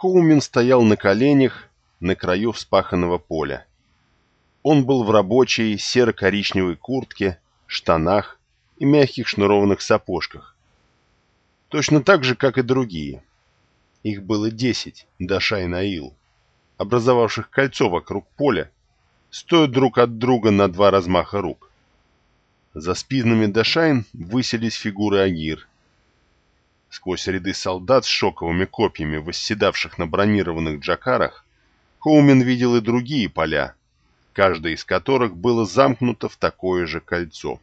Коумен стоял на коленях на краю вспаханного поля. Он был в рабочей серо-коричневой куртке, штанах и мягких шнурованных сапожках. Точно так же, как и другие. Их было десять, Даша Наил, образовавших кольцо вокруг поля, стоя друг от друга на два размаха рук. За спинами Дашайн высились фигуры Агир. Сквозь ряды солдат с шоковыми копьями, восседавших на бронированных джакарах, Коумен видел и другие поля, каждое из которых было замкнуто в такое же кольцо.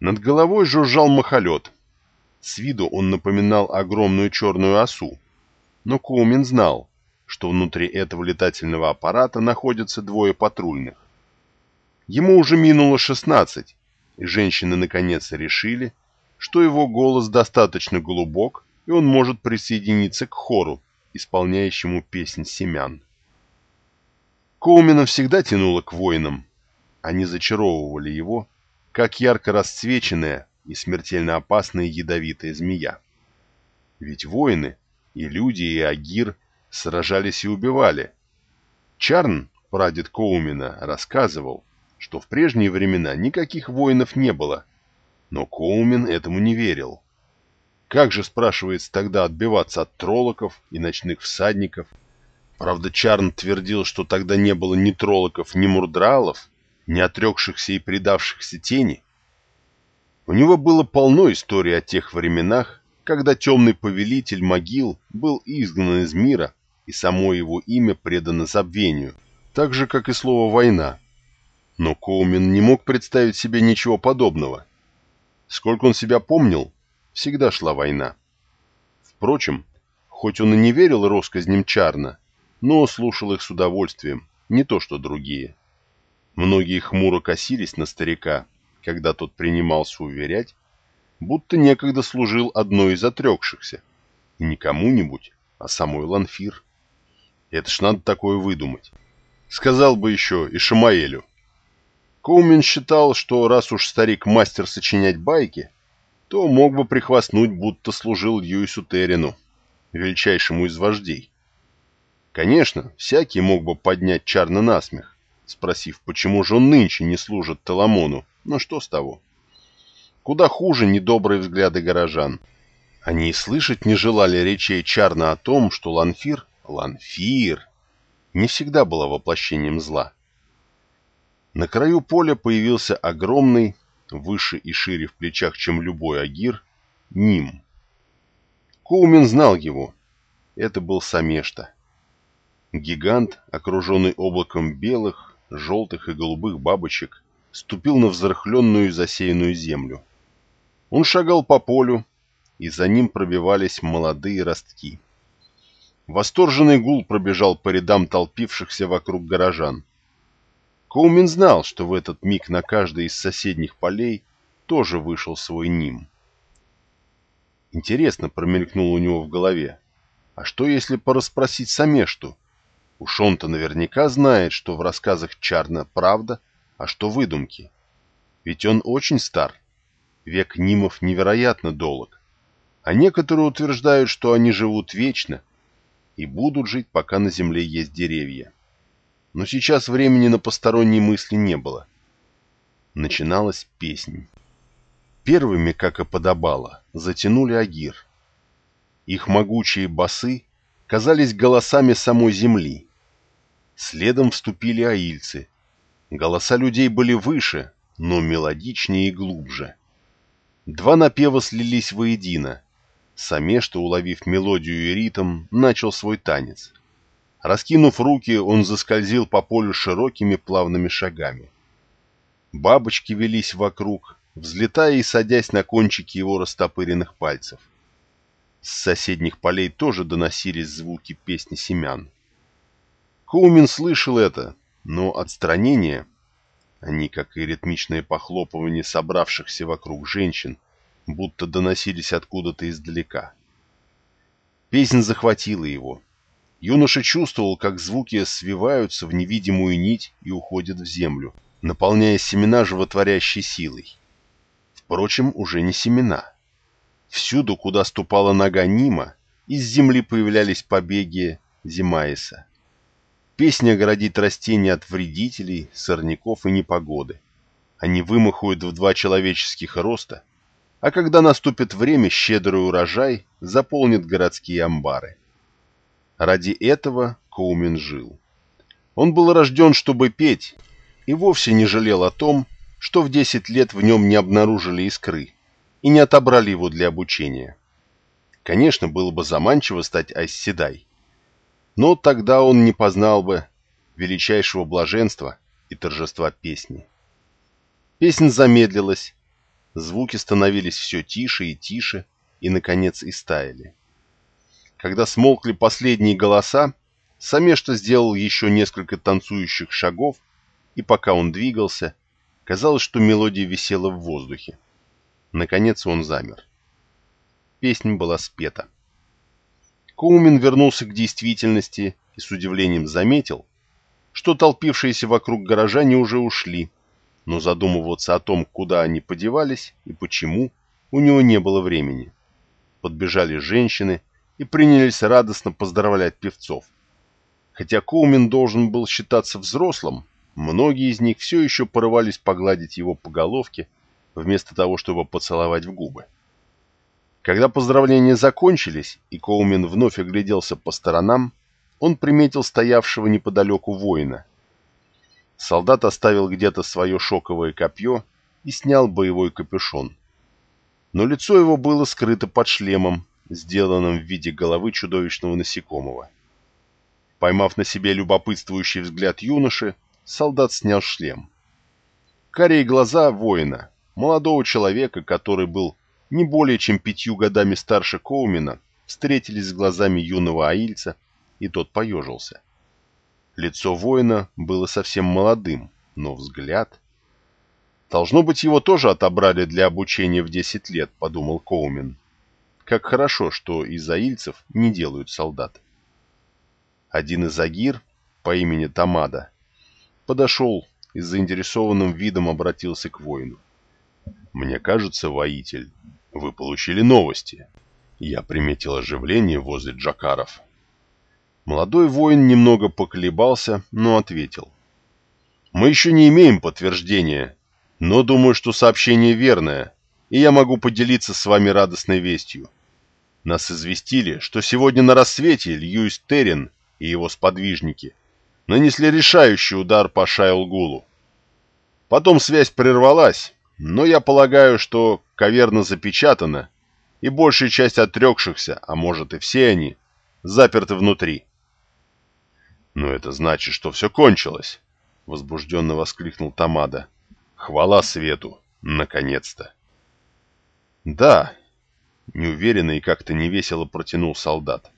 Над головой жужжал махолет. С виду он напоминал огромную черную осу, но Коумен знал, что внутри этого летательного аппарата находятся двое патрульных. Ему уже минуло 16, и женщины наконец решили, что его голос достаточно глубок, и он может присоединиться к хору, исполняющему песнь семян. Коумена всегда тянуло к воинам. Они зачаровывали его, как ярко расцвеченная и смертельно опасная ядовитая змея. Ведь воины, и люди, и агир, сражались и убивали. Чарн, прадед Коумена, рассказывал, что в прежние времена никаких воинов не было, но Коумен этому не верил. Как же, спрашивается, тогда отбиваться от троллоков и ночных всадников – Правда, Чарн твердил, что тогда не было ни троллоков, ни мурдралов, ни отрекшихся и предавшихся тени. У него было полно историй о тех временах, когда темный повелитель могил был изгнан из мира, и само его имя предано забвению, так же, как и слово «война». Но Коумен не мог представить себе ничего подобного. Сколько он себя помнил, всегда шла война. Впрочем, хоть он и не верил россказням Чарна, но слушал их с удовольствием, не то что другие. Многие хмуро косились на старика, когда тот принимался уверять, будто некогда служил одной из отрекшихся, и не кому-нибудь, а самой Ланфир. Это ж надо такое выдумать. Сказал бы еще и Шамаэлю. Коумен считал, что раз уж старик мастер сочинять байки, то мог бы прихвастнуть, будто служил Льюису Террину, величайшему из вождей. Конечно, всякий мог бы поднять Чарна на смех, спросив, почему же он нынче не служит Таламону, но что с того? Куда хуже недобрые взгляды горожан. Они и слышать не желали речей Чарна о том, что Ланфир, Ланфир, не всегда была воплощением зла. На краю поля появился огромный, выше и шире в плечах, чем любой агир, Ним. Коумен знал его. Это был Самешта. Гигант, окруженный облаком белых, желтых и голубых бабочек, ступил на взрыхленную и засеянную землю. Он шагал по полю, и за ним пробивались молодые ростки. Восторженный гул пробежал по рядам толпившихся вокруг горожан. Коумен знал, что в этот миг на каждой из соседних полей тоже вышел свой ним. Интересно промелькнуло у него в голове. А что, если порасспросить Самешту? Уж он-то наверняка знает, что в рассказах Чарна правда, а что выдумки. Ведь он очень стар. Век Нимов невероятно долг. А некоторые утверждают, что они живут вечно и будут жить, пока на земле есть деревья. Но сейчас времени на посторонние мысли не было. Начиналась песнь. Первыми, как и подобало, затянули Агир. Их могучие басы казались голосами самой земли, Следом вступили аильцы. Голоса людей были выше, но мелодичнее и глубже. Два напева слились воедино. Самешта, уловив мелодию и ритм, начал свой танец. Раскинув руки, он заскользил по полю широкими плавными шагами. Бабочки велись вокруг, взлетая и садясь на кончики его растопыренных пальцев. С соседних полей тоже доносились звуки песни семян. Коумен слышал это, но отстранение, они, как и ритмичное похлопывание собравшихся вокруг женщин, будто доносились откуда-то издалека. Песнь захватила его. Юноша чувствовал, как звуки свиваются в невидимую нить и уходят в землю, наполняя семена животворящей силой. Впрочем, уже не семена. Всюду, куда ступала нога Нима, из земли появлялись побеги Зимаиса. Песня оградит растения от вредителей, сорняков и непогоды. Они вымахуют в два человеческих роста, а когда наступит время, щедрый урожай заполнит городские амбары. Ради этого Коумен жил. Он был рожден, чтобы петь, и вовсе не жалел о том, что в 10 лет в нем не обнаружили искры и не отобрали его для обучения. Конечно, было бы заманчиво стать Айсседай, но тогда он не познал бы величайшего блаженства и торжества песни. Песня замедлилась, звуки становились все тише и тише, и, наконец, истаяли. Когда смолкли последние голоса, Самешта сделал еще несколько танцующих шагов, и пока он двигался, казалось, что мелодия висела в воздухе. Наконец он замер. Песня была спета. Коумен вернулся к действительности и с удивлением заметил, что толпившиеся вокруг горожане уже ушли, но задумываться о том, куда они подевались и почему, у него не было времени. Подбежали женщины и принялись радостно поздравлять певцов. Хотя Коумен должен был считаться взрослым, многие из них все еще порывались погладить его по головке, вместо того, чтобы поцеловать в губы. Когда поздравления закончились, и Коумен вновь огляделся по сторонам, он приметил стоявшего неподалеку воина. Солдат оставил где-то свое шоковое копье и снял боевой капюшон. Но лицо его было скрыто под шлемом, сделанным в виде головы чудовищного насекомого. Поймав на себе любопытствующий взгляд юноши, солдат снял шлем. Карие глаза воина, молодого человека, который был не более чем пятью годами старше Коумена, встретились с глазами юного аильца, и тот поежился. Лицо воина было совсем молодым, но взгляд... «Должно быть, его тоже отобрали для обучения в 10 лет», — подумал Коумен. «Как хорошо, что из аильцев не делают солдат». Один из агир по имени Тамада подошел и с заинтересованным видом обратился к воину. «Мне кажется, воитель, вы получили новости. Я приметил оживление возле Джакаров. Молодой воин немного поколебался, но ответил. Мы еще не имеем подтверждения, но думаю, что сообщение верное, и я могу поделиться с вами радостной вестью. Нас известили, что сегодня на рассвете Льюис Террин и его сподвижники нанесли решающий удар по Шайлгулу. Потом связь прервалась, но я полагаю, что каверна запечатана, и большая часть отрекшихся, а может и все они, заперты внутри. «Но это значит, что все кончилось!» — возбужденно воскликнул Тамада. «Хвала свету! Наконец-то!» «Да!» — неуверенно и как-то невесело протянул солдат.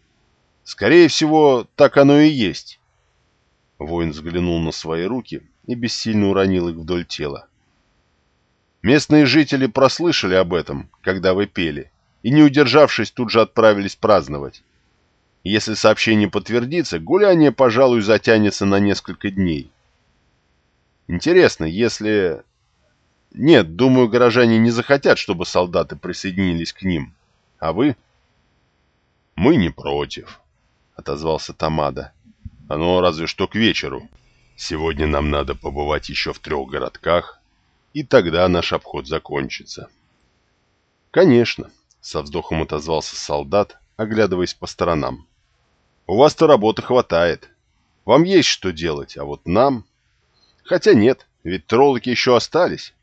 «Скорее всего, так оно и есть!» Воин взглянул на свои руки и бессильно уронил их вдоль тела. Местные жители прослышали об этом, когда вы пели, и, не удержавшись, тут же отправились праздновать. Если сообщение подтвердится, гуляние, пожалуй, затянется на несколько дней. Интересно, если... Нет, думаю, горожане не захотят, чтобы солдаты присоединились к ним. А вы? Мы не против, — отозвался Тамада. Оно разве что к вечеру. Сегодня нам надо побывать еще в трех городках, и тогда наш обход закончится. Конечно, со вздохом отозвался солдат, оглядываясь по сторонам. У вас-то работы хватает. Вам есть что делать, а вот нам... Хотя нет, ведь троллоки еще остались.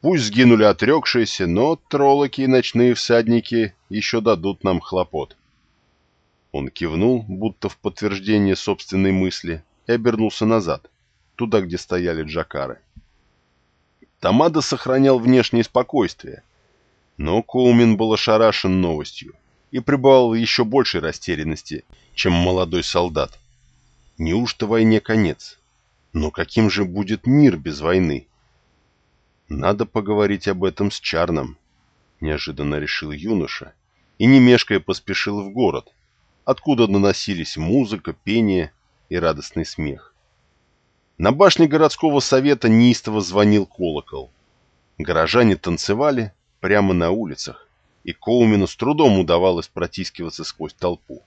Пусть сгинули отрекшиеся, но троллоки и ночные всадники еще дадут нам хлопот. Он кивнул, будто в подтверждение собственной мысли, и обернулся назад, туда, где стояли джакары. Тамада сохранял внешнее спокойствие, но Коумен был ошарашен новостью и пребывал в еще большей растерянности, чем молодой солдат. Неужто войне конец? Но каким же будет мир без войны? Надо поговорить об этом с Чарном, неожиданно решил юноша, и не поспешил в город, откуда доносились музыка, пение и радостный смех. На башне городского совета неистово звонил колокол. Горожане танцевали прямо на улицах, и Коумену с трудом удавалось протискиваться сквозь толпу.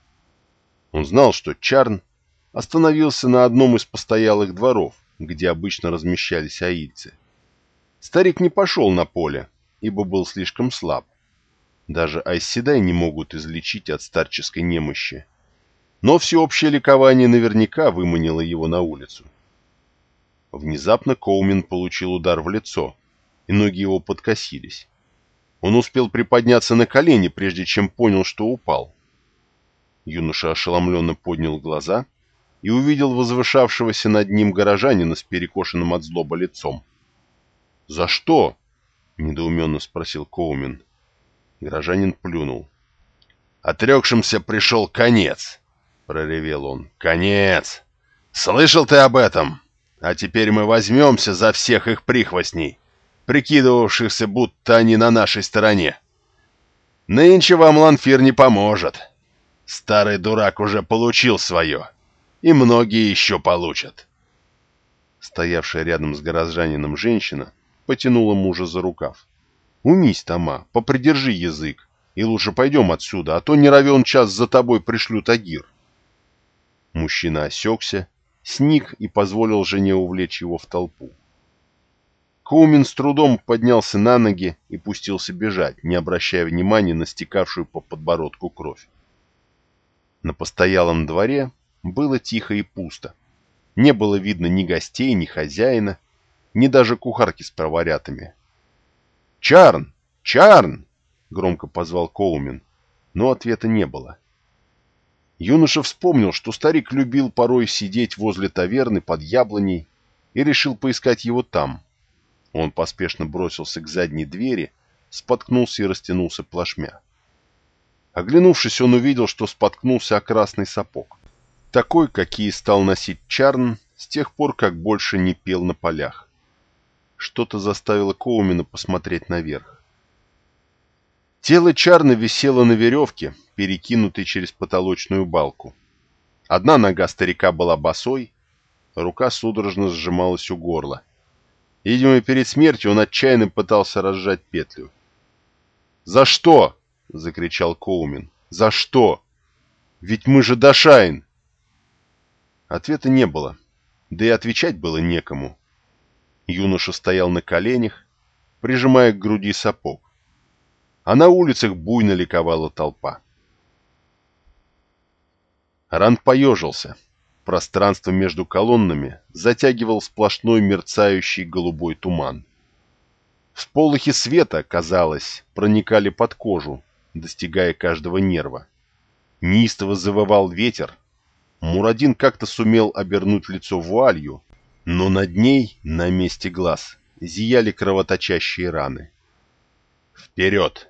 Он знал, что Чарн остановился на одном из постоялых дворов, где обычно размещались аильцы. Старик не пошел на поле, ибо был слишком слаб. Даже айсседай не могут излечить от старческой немощи. Но всеобщее ликование наверняка выманило его на улицу. Внезапно Коумен получил удар в лицо, и ноги его подкосились. Он успел приподняться на колени, прежде чем понял, что упал. Юноша ошеломленно поднял глаза и увидел возвышавшегося над ним горожанина с перекошенным от злоба лицом. «За что?» — недоуменно спросил Коумен. Горожанин плюнул. «Отрекшимся пришел конец!» — проревел он. «Конец! Слышал ты об этом? А теперь мы возьмемся за всех их прихвостней, прикидывавшихся, будто они на нашей стороне. Нынче вам Ланфир не поможет. Старый дурак уже получил свое, и многие еще получат». Стоявшая рядом с горожанином женщина потянула мужа за рукав. «Умись, Тома, попридержи язык, и лучше пойдем отсюда, а то не равен час за тобой пришлют Агир». Мужчина осекся, сник и позволил жене увлечь его в толпу. Коумен с трудом поднялся на ноги и пустился бежать, не обращая внимания на стекавшую по подбородку кровь. На постоялом дворе было тихо и пусто. Не было видно ни гостей, ни хозяина, ни даже кухарки с проварятами. «Чарн! Чарн!» — громко позвал Коумен, но ответа не было. Юноша вспомнил, что старик любил порой сидеть возле таверны под яблоней и решил поискать его там. Он поспешно бросился к задней двери, споткнулся и растянулся плашмя. Оглянувшись, он увидел, что споткнулся о красный сапог. Такой, какие стал носить Чарн с тех пор, как больше не пел на полях. Что-то заставило Коумена посмотреть наверх. Тело Чарна висело на веревке, перекинутой через потолочную балку. Одна нога старика была босой, рука судорожно сжималась у горла. Видимо, перед смертью он отчаянно пытался разжать петлю. «За что?» — закричал Коумен. «За что? Ведь мы же Дашайн!» Ответа не было, да и отвечать было некому. Юноша стоял на коленях, прижимая к груди сапог. А на улицах буйно ликовала толпа. Ранд поежился. Пространство между колоннами затягивал сплошной мерцающий голубой туман. Всполохи света, казалось, проникали под кожу, достигая каждого нерва. Неистово завывал ветер. Мурадин как-то сумел обернуть лицо вуалью, но над ней, на месте глаз, зияли кровоточащие раны. «Вперед!»